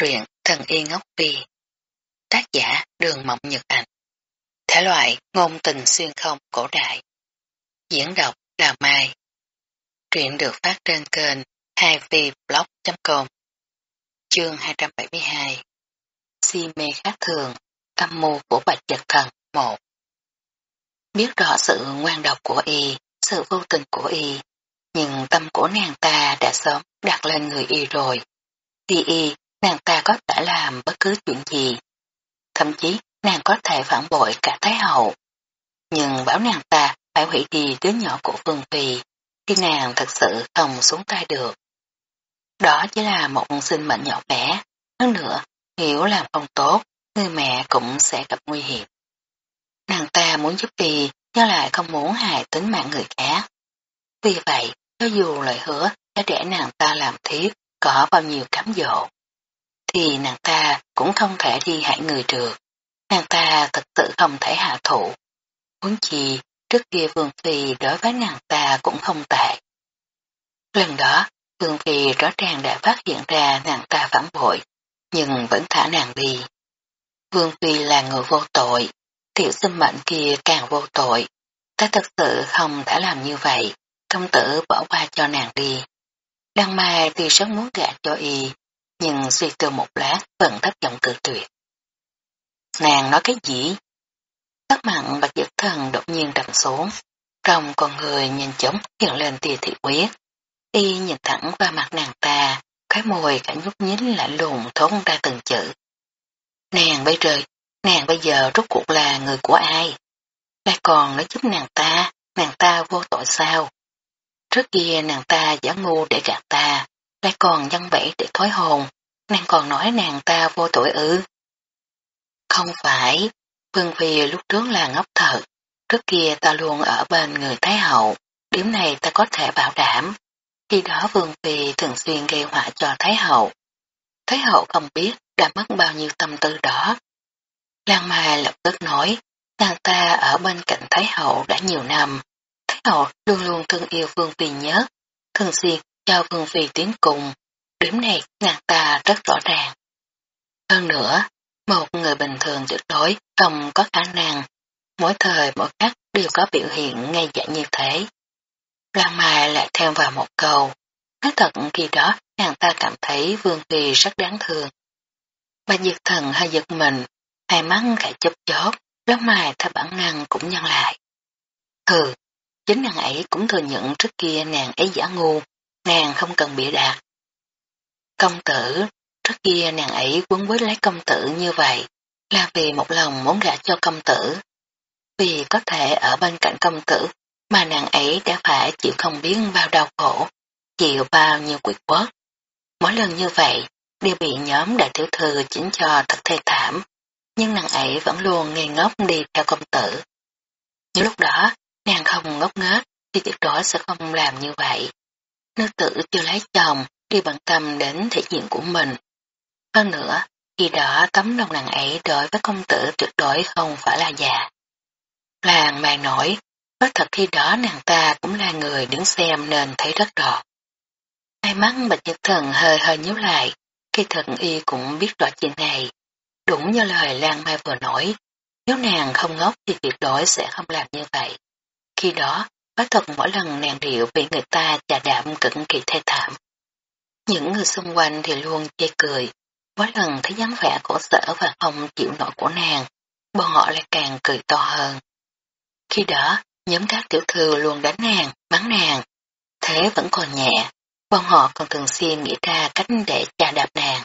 Truyện Thần Y Ngốc Phi. Tác giả Đường Mộng Nhật Ảnh Thể loại ngôn tình xuyên không cổ đại. Diễn đọc Đào Mai. Truyện được phát trên kênh 2vblog.com Chương 272 Si mê khác thường Âm mưu của Bạch Nhật Thần 1 Biết rõ sự ngoan độc của y, sự vô tình của y, nhưng tâm của nàng ta đã sớm đặt lên người y rồi. Vì y nàng ta có thể làm bất cứ chuyện gì. Thậm chí nàng có thể phản bội cả Thái Hậu. Nhưng bảo nàng ta phải hủy đi đứa nhỏ của Vương Phi, khi nàng thật sự không xuống tay được. Đó chỉ là một sinh mệnh nhỏ bé, hơn nữa, hiểu làm không tốt, người mẹ cũng sẽ gặp nguy hiểm. Nàng ta muốn giúp y, nhưng lại không muốn hại tính mạng người khác. Vì vậy, cho dù lời hứa đã để nàng ta làm thiếp có bao nhiêu cám dỗ, thì nàng ta cũng không thể đi hại người được. Nàng ta thật sự không thể hạ thủ. Huống chi, trước kia Vương Phi đối với nàng ta cũng không tệ. Lần đó, Vương Phi rõ ràng đã phát hiện ra nàng ta phản bội, nhưng vẫn thả nàng đi. Vương Phi là người vô tội, tiểu sinh mệnh kia càng vô tội. Ta thật sự không thể làm như vậy, công tử bỏ qua cho nàng đi. Đăng Mai tuy rất muốn gạt cho y, nhưng suy tư một lát vẫn thất vọng cự tuyệt. Nàng nói cái gì? Tất mặn bạch dực thần đột nhiên trầm xuống, trong con người nhìn chóng hiện lên tia thị quyết. Y nhìn thẳng qua mặt nàng ta, cái môi cả nhúc nhín lạnh lùng thốn ra từng chữ. Nàng bây giờ, nàng bây giờ rốt cuộc là người của ai? Lại còn nói giúp nàng ta, nàng ta vô tội sao? Trước kia nàng ta giả ngu để gạt ta, lại còn dân bẫy để thối hồn, nàng còn nói nàng ta vô tuổi ư. Không phải, Vương Phi lúc trước là ngốc thật, trước kia ta luôn ở bên người Thái Hậu, điểm này ta có thể bảo đảm. Khi đó Vương Phi thường xuyên gây họa cho Thái Hậu. Thái Hậu không biết đã mất bao nhiêu tâm tư đó. Lan Mai lập tức nói, nàng ta ở bên cạnh Thái Hậu đã nhiều năm. Thái Hậu luôn luôn thương yêu Vương Phi nhớ, thường xuyên cho Vương Phi tiến cùng, điểm này nàng ta rất rõ ràng. Hơn nữa, một người bình thường tuyệt đối không có khả năng, mỗi thời mỗi khắc đều có biểu hiện ngay dạng như thế. Lan Mai lại thêm vào một câu, nói thật khi đó nàng ta cảm thấy Vương Phi rất đáng thương. Bà diệt thần hay giật mình, hai mắt khẽ chớp chớp, lông Mai theo bản năng cũng nhăn lại. Hừ, chính nàng ấy cũng thừa nhận trước kia nàng ấy giả ngu, nàng không cần bịa đạt. Công tử, trước kia nàng ấy quấn với lấy công tử như vậy, là vì một lòng muốn gả cho công tử. Vì có thể ở bên cạnh công tử mà nàng ấy đã phải chịu không biết bao đau khổ, chịu bao nhiêu quyệt quất. Mỗi lần như vậy, đều bị nhóm đại tiểu thư chính cho thật thê thảm, nhưng nàng ấy vẫn luôn ngây ngốc đi theo công tử. Những lúc đó, nàng không ngốc nghếch thì tuyệt đối sẽ không làm như vậy. Nữ tử chưa lấy chồng đi bằng tâm đến thể diện của mình. Hơn nữa, khi đó tấm lòng nàng ấy đối với công tử tuyệt đối không phải là già. Làng màng nổi, có thật khi đó nàng ta cũng là người đứng xem nên thấy rất rõ. Hai mắt bạch nhật thần hơi hơi nhíu lại, khi thần y cũng biết rõ chuyện này. Đúng như lời Lan Mai vừa nói, nếu nàng không ngốc thì tuyệt đối sẽ không làm như vậy. Khi đó, Bác thật mỗi lần nàng điệu bị người ta chà đạm cực kỳ thê thảm. Những người xung quanh thì luôn chê cười, mỗi lần thấy dáng vẻ khổ sở và không chịu nổi của nàng, bọn họ lại càng cười to hơn. Khi đó, nhóm các tiểu thư luôn đánh nàng, bắn nàng, thế vẫn còn nhẹ, bọn họ còn thường xuyên nghĩ ra cách để chà đạp nàng.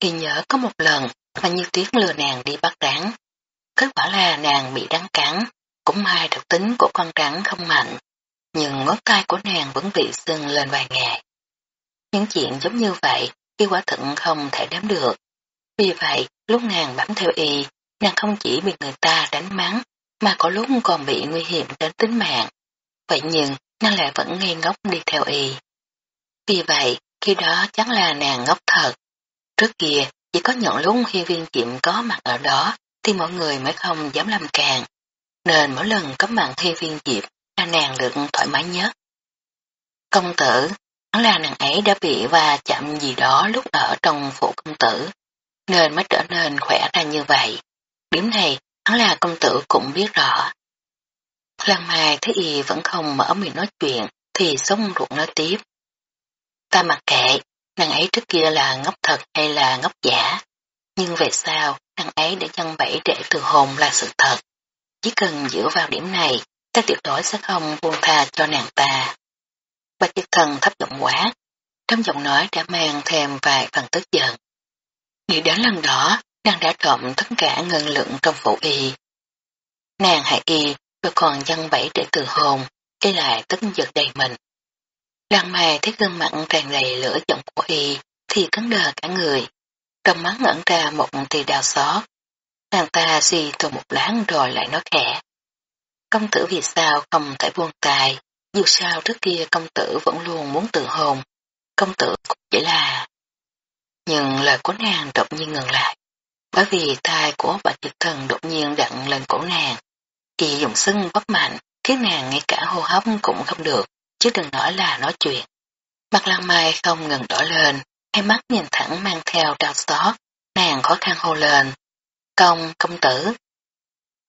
Khi nhớ có một lần mà như tuyết lừa nàng đi bắt rắn, kết quả là nàng bị rắn cắn, cũng may đặc tính của con rắn không mạnh, nhưng ngón tay của nàng vẫn bị sưng lên vài ngày. Những chuyện giống như vậy, khi quả thận không thể đếm được. Vì vậy, lúc nàng bám theo y, nàng không chỉ bị người ta đánh mắng, mà có lúc còn bị nguy hiểm đến tính mạng. Vậy nhưng, nàng lại vẫn ngây ngốc đi theo y. Vì vậy, khi đó chắc là nàng ngốc thật. Trước kia, chỉ có nhận lúc khi viên chiệm có mặt ở đó, thì mọi người mới không dám làm càng. Nên mỗi lần có mặt thi viên diệp là nàng được thoải mái nhất. Công tử, hắn là nàng ấy đã bị va chạm gì đó lúc ở trong phủ công tử, nên mới trở nên khỏe ra như vậy. Điểm này, hắn là công tử cũng biết rõ. Lan Mai thấy y vẫn không mở miệng nói chuyện, thì sống ruột nói tiếp. Ta mặc kệ, nàng ấy trước kia là ngốc thật hay là ngốc giả, nhưng về sau, nàng ấy đã chân bẫy để từ hồn là sự thật. Chỉ cần dựa vào điểm này, ta tuyệt đối sẽ không buông tha cho nàng ta. Bạch Diệp Thần thấp giọng quá, trong giọng nói đã mang thêm vài phần tức giận. Nghĩ đến lần đó, nàng đã trộm tất cả ngân lượng trong phủ y. Nàng hại y, rồi còn dân bẫy để từ hồn, y lại tức giật đầy mình. Lan mai thấy gương mặt tràn đầy lửa giọng của y, thì cấn đờ cả người. Trong mắt ngẩn ra một tia đau xót. Nàng ta suy từ một láng rồi lại nói khẽ. Công tử vì sao không thể buông tài, dù sao trước kia công tử vẫn luôn muốn tự hồn, công tử cũng chỉ là... Nhưng lời của nàng đột nhiên ngừng lại, bởi vì tai của bạch dịch thần đột nhiên đặn lên cổ nàng. Y dùng sưng bóp mạnh, khiến nàng ngay cả hô hấp cũng không được, chứ đừng nói là nói chuyện. Mặt lăng mai không ngừng đỏ lên, hai mắt nhìn thẳng mang theo đau xót, nàng khó khăn hô lên. Công, công tử.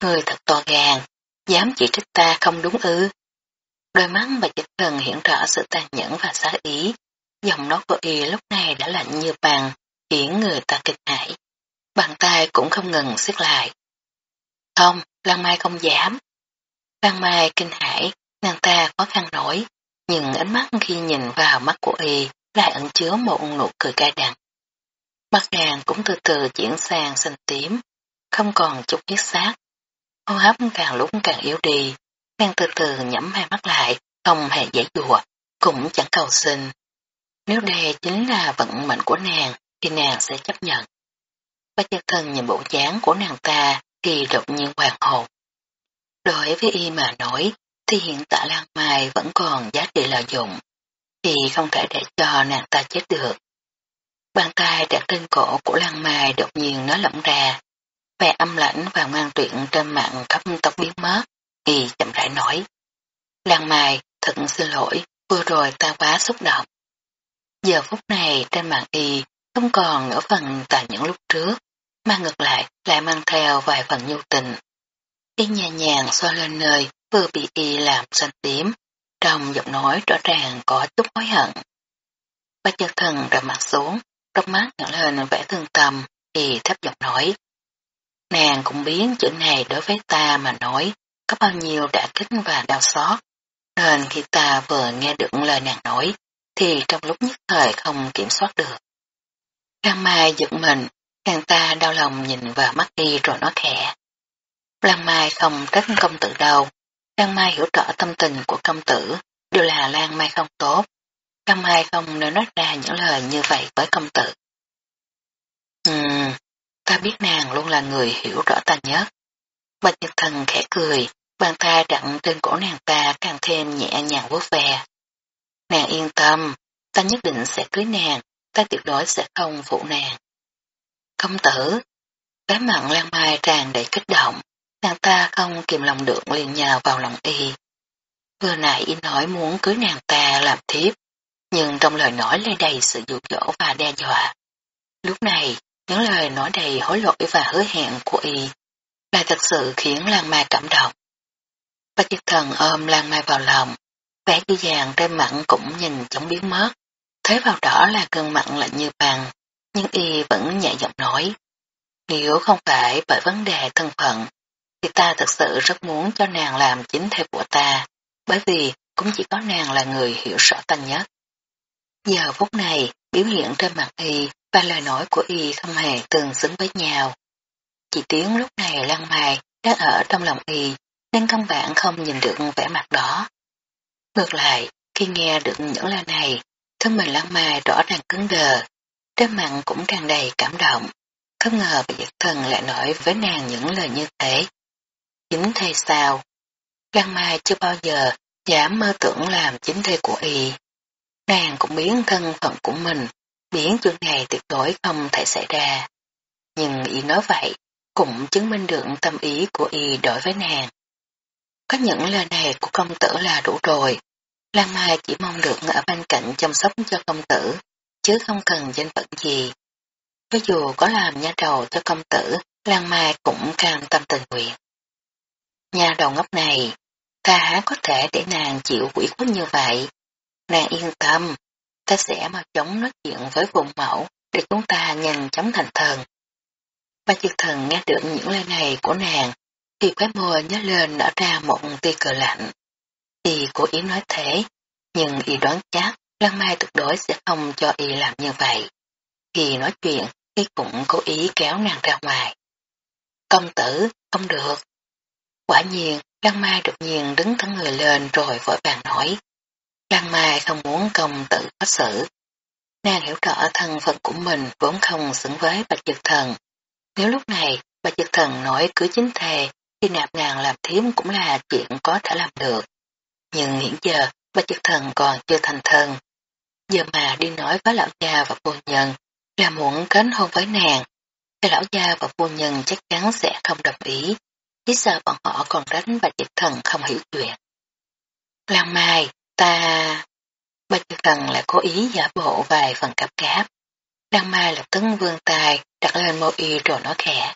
Người thật to gan, dám chỉ trích ta không đúng ư. Đôi mắt bà dịch thần hiện rõ sự tàn nhẫn và xá ý, dòng nói của y lúc này đã lạnh như bàn khiến người ta kinh hãi. Bàn tay cũng không ngừng siết lại. Không, Lan Mai không dám. Lan Mai kinh hãi, nàng ta khó khăn nổi, nhưng ánh mắt khi nhìn vào mắt của y lại ẩn chứa một nụ cười cay đắng. Mắt nàng cũng từ từ chuyển sang xanh tím, không còn chút huyết sát. Hô hấp càng lúc càng yếu đi, nàng từ từ nhắm hai mắt lại, không hề dễ dùa, cũng chẳng cầu xin. Nếu đây chính là vận mệnh của nàng, thì nàng sẽ chấp nhận. Bác gia thân nhìn bộ dáng của nàng ta thì đột nhiên hoàng hồn. Đối với y mà nói, thì hiện tại Lan Mai vẫn còn giá trị lợi dụng, thì không thể để cho nàng ta chết được. Bàn tay đặt trên cổ của Lan Mai đột nhiên nó lỏng ra, vẻ âm lãnh và ngoan tuyện trên mạng khắp tóc biến mất, thì chậm rãi nói. Lan mài, thật xin lỗi, vừa rồi ta quá xúc động. Giờ phút này trên mạng y không còn ở phần tại những lúc trước, mà ngược lại lại mang theo vài phần nhu tình. Y nhẹ nhàng xoa lên nơi vừa bị y làm xanh tím, trong giọng nói rõ ràng có chút hối hận. Ba chân thần ra mặt xuống, trong mắt nhận lên vẻ thương tâm, y thấp giọng nói. Nàng cũng biến chữ này đối với ta mà nói có bao nhiêu đã kích và đau xót, nên khi ta vừa nghe được lời nàng nói, thì trong lúc nhất thời không kiểm soát được. Giang Mai giật mình, nàng ta đau lòng nhìn vào mắt y rồi nói khẽ. Lan Mai không trách công tử đâu, Lan Mai hiểu rõ tâm tình của công tử, đều là Lan Mai không tốt. Lan Mai không nên nói ra những lời như vậy với công tử. Ừm, ta biết nàng luôn là người hiểu rõ ta nhất. Bạch Nhật Thần khẽ cười, bàn tay đặt trên cổ nàng ta càng thêm nhẹ nhàng vuốt ve. Nàng yên tâm, ta nhất định sẽ cưới nàng, ta tuyệt đối sẽ không phụ nàng. Công tử, cái mặn lan mai tràn đầy kích động, nàng ta không kìm lòng được liền nhào vào lòng y. Vừa nãy y nói muốn cưới nàng ta làm thiếp, nhưng trong lời nói lên đầy sự dụ dỗ và đe dọa. Lúc này, những lời nói đầy hối lỗi và hứa hẹn của y là thật sự khiến Lan Mai cảm động. và Diệp Thần ôm Lan Mai vào lòng, vẻ dư dàng trên mặt cũng nhìn chóng biến mất. Thấy vào đó là cơn mặn lạnh như bằng, nhưng y vẫn nhẹ giọng nói. Nếu không phải bởi vấn đề thân phận, thì ta thật sự rất muốn cho nàng làm chính thê của ta, bởi vì cũng chỉ có nàng là người hiểu rõ ta nhất. Giờ phút này, biểu hiện trên mặt y và lời nói của y không hề tương xứng với nhau. Chỉ tiếng lúc này lăng mài đang ở trong lòng y, nên căn bản không nhìn được vẻ mặt đó. Ngược lại, khi nghe được những lời này, thân mình lăng mài rõ ràng cứng đờ, trên mặt cũng tràn đầy cảm động. Không ngờ bà giật thần lại nói với nàng những lời như thế. Chính thầy sao? Lăng mai chưa bao giờ dám mơ tưởng làm chính thầy của y. Nàng cũng biến thân phận của mình, biến chuyện này tuyệt đối không thể xảy ra. Nhưng y nói vậy, cũng chứng minh được tâm ý của y đối với nàng. Có những lời này của công tử là đủ rồi, Lan Mai chỉ mong được ở bên cạnh chăm sóc cho công tử, chứ không cần danh phận gì. với dù có làm nha đầu cho công tử, Lan Mai cũng cam tâm tình nguyện. Nhà đầu ngốc này, ta há có thể để nàng chịu quỷ khuất như vậy. Nàng yên tâm, ta sẽ mau chóng nói chuyện với vùng mẫu để chúng ta nhanh chóng thành thần. Ba chiếc thần nghe được những lời này của nàng, thì khóe môi nhớ lên nở ra một tia cờ lạnh. Thì cố ý nói thế, nhưng y đoán chắc Lan Mai tuyệt đối sẽ không cho y làm như vậy. Khi nói chuyện, y cũng cố ý kéo nàng ra ngoài. Công tử, không được. Quả nhiên, Lan Mai đột nhiên đứng thẳng người lên rồi vội vàng nói. Lan Mai không muốn công tử bắt xử. Nàng hiểu rõ thân phận của mình vốn không xứng với bạch Dược thần. Nếu lúc này bạch Dược thần nói cưới chính thề thì nạp nàng làm thiếm cũng là chuyện có thể làm được. Nhưng hiện giờ bạch Dược thần còn chưa thành thân. Giờ mà đi nói với lão gia và phu nhân là muốn kết hôn với nàng thì lão gia và phu nhân chắc chắn sẽ không đồng ý. Chỉ sợ bọn họ còn đánh bạch Dược thần không hiểu chuyện. Lan Mai, ta... Bạch Dược Thần lại cố ý giả bộ vài phần cặp cáp. Đăng Mai lập tức vương tài, đặt lên môi y rồi nói khẽ.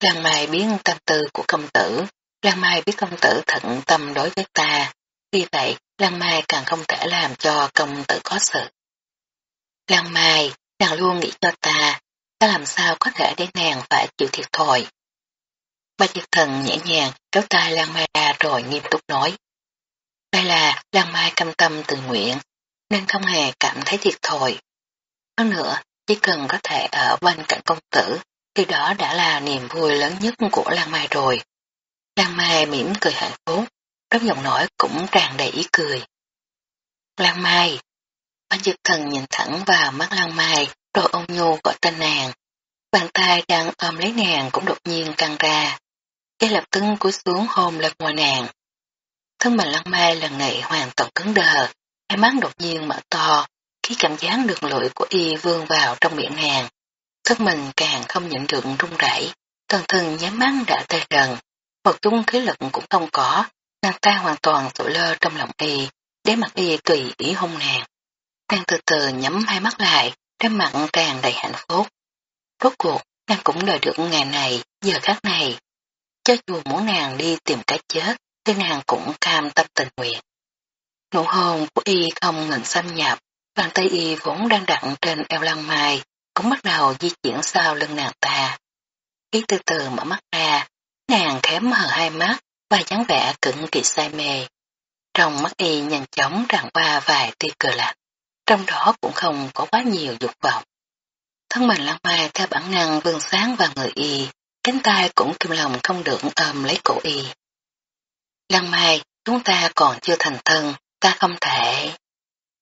Lăng Mai biết tâm tư của công tử, Lăng Mai biết công tử thận tâm đối với ta, vì vậy Lăng Mai càng không thể làm cho công tử có sự. Lăng Mai, nàng luôn nghĩ cho ta, ta làm sao có thể để nàng phải chịu thiệt thòi. Bạch Dược Thần nhẹ nhàng kéo tay Lăng Mai ra rồi nghiêm túc nói. Đây là Lan Mai cam tâm tự nguyện, nên không hề cảm thấy thiệt thòi. Hơn nữa, chỉ cần có thể ở bên cạnh công tử, thì đó đã là niềm vui lớn nhất của Lan Mai rồi. Lan Mai mỉm cười hạnh phúc, trong giọng nói cũng tràn đầy ý cười. Lan Mai, Ban dực thần nhìn thẳng vào mắt Lan Mai, rồi ôm nhu gọi tên nàng. Bàn tay đang ôm lấy nàng cũng đột nhiên căng ra. Cái lập tưng cúi xuống hôn lên ngoài nàng. Thân mình lăng mai lần này hoàn toàn cứng đờ, hai mắt đột nhiên mở to, khi cảm giác được lưỡi của y vương vào trong miệng nàng. Thân mình càng không nhịn được run rẩy, toàn thân nhắm mắt đã tê rần, một chút khí lực cũng không có, nàng ta hoàn toàn tụi lơ trong lòng y, để mặt y tùy ý hôn nàng. Nàng từ từ nhắm hai mắt lại, trên mặt càng đầy hạnh phúc. Rốt cuộc, nàng cũng đợi được ngày này, giờ khác này. Cho dù muốn nàng đi tìm cái chết, nhưng nàng cũng cam tâm tình nguyện. Nụ hôn của y không ngừng xâm nhập, bàn tay y vốn đang đặt trên eo lăng mai, cũng bắt đầu di chuyển sau lưng nàng ta. y từ từ mở mắt ra, nàng khém hờ hai mắt và dáng vẻ cực kỳ say mê. Trong mắt y nhanh chóng tràn qua vài tia cờ lạnh, trong đó cũng không có quá nhiều dục vọng. Thân mình lăng mai theo bản năng vương sáng vào người y, cánh tay cũng kim lòng không được ôm lấy cổ y. Lăng mai, chúng ta còn chưa thành thân, ta không thể.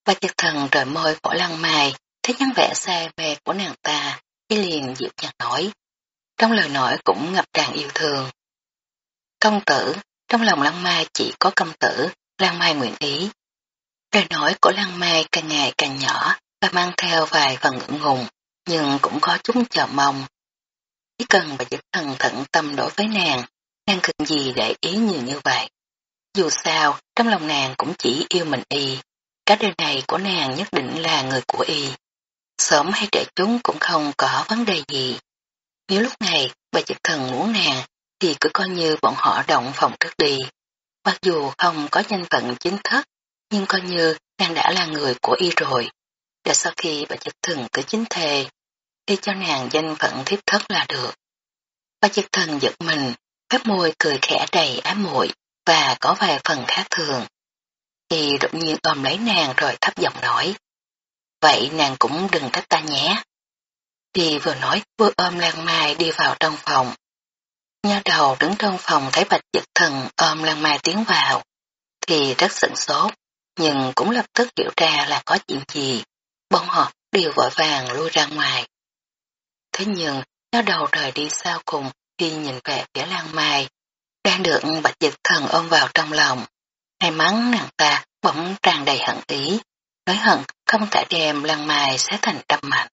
Ba chật thần rời môi của lăng mai, thấy nhắn vẻ xe về của nàng ta, y liền dịu nhạt nói. Trong lời nói cũng ngập tràn yêu thương. Công tử, trong lòng lăng mai chỉ có công tử, lăng mai nguyện ý. Lời nói của lăng mai càng ngày càng nhỏ và mang theo vài phần ngưỡng ngùng, nhưng cũng có chút chờ mong. Chỉ cần bà giật thần thận tâm đối với nàng, nàng cần gì để ý nhiều như vậy. Dù sao, trong lòng nàng cũng chỉ yêu mình y. Cả đời này của nàng nhất định là người của y. Sớm hay trễ chúng cũng không có vấn đề gì. Nếu lúc này bà trực thần muốn nàng, thì cứ coi như bọn họ động phòng trước đi. Mặc dù không có danh phận chính thức, nhưng coi như nàng đã là người của y rồi. Để sau khi bà trực thần cứ chính thề, y cho nàng danh phận thiếp thất là được. Bà trực thần giật mình, phép môi cười khẽ đầy ám muội và có vài phần khác thường. Thì đột nhiên ôm lấy nàng rồi thấp giọng nói. Vậy nàng cũng đừng trách ta nhé. Thì vừa nói vừa ôm Lan Mai đi vào trong phòng. Nha đầu đứng trong phòng thấy bạch giật thần ôm Lan Mai tiến vào. Thì rất sửng sốt, nhưng cũng lập tức hiểu ra là có chuyện gì. Bọn họ đều vội vàng lui ra ngoài. Thế nhưng, nha đầu rời đi sau cùng khi nhìn về phía Lan Mai đang được bạch dịch thần ôm vào trong lòng. May mắn nàng ta bỗng tràn đầy hận ý, nói hận không thể đem lăng mai xé thành trăm mảnh.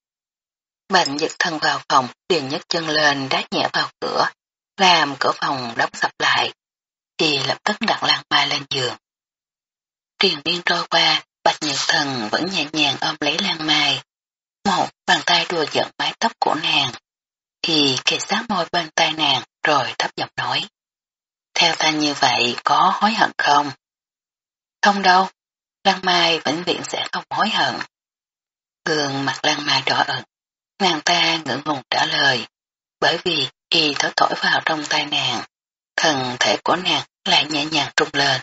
Bạch dịch thần vào phòng, liền nhấc chân lên đá nhẹ vào cửa, làm cửa phòng đóng sập lại, thì lập tức đặt lăng mai lên giường. triền biên trôi qua, Bạch Nhật Thần vẫn nhẹ nhàng ôm lấy Lan Mai. Một bàn tay đùa giận mái tóc của nàng. thì kề sát môi bên tai nàng rồi thấp giọng nói. Theo ta như vậy có hối hận không? Không đâu, Lan Mai vĩnh viễn sẽ không hối hận. Gương mặt Lan Mai đỏ ẩn, nàng ta ngưỡng ngùng trả lời, bởi vì y thổi thổi vào trong tay nàng, thần thể của nàng lại nhẹ nhàng trung lên.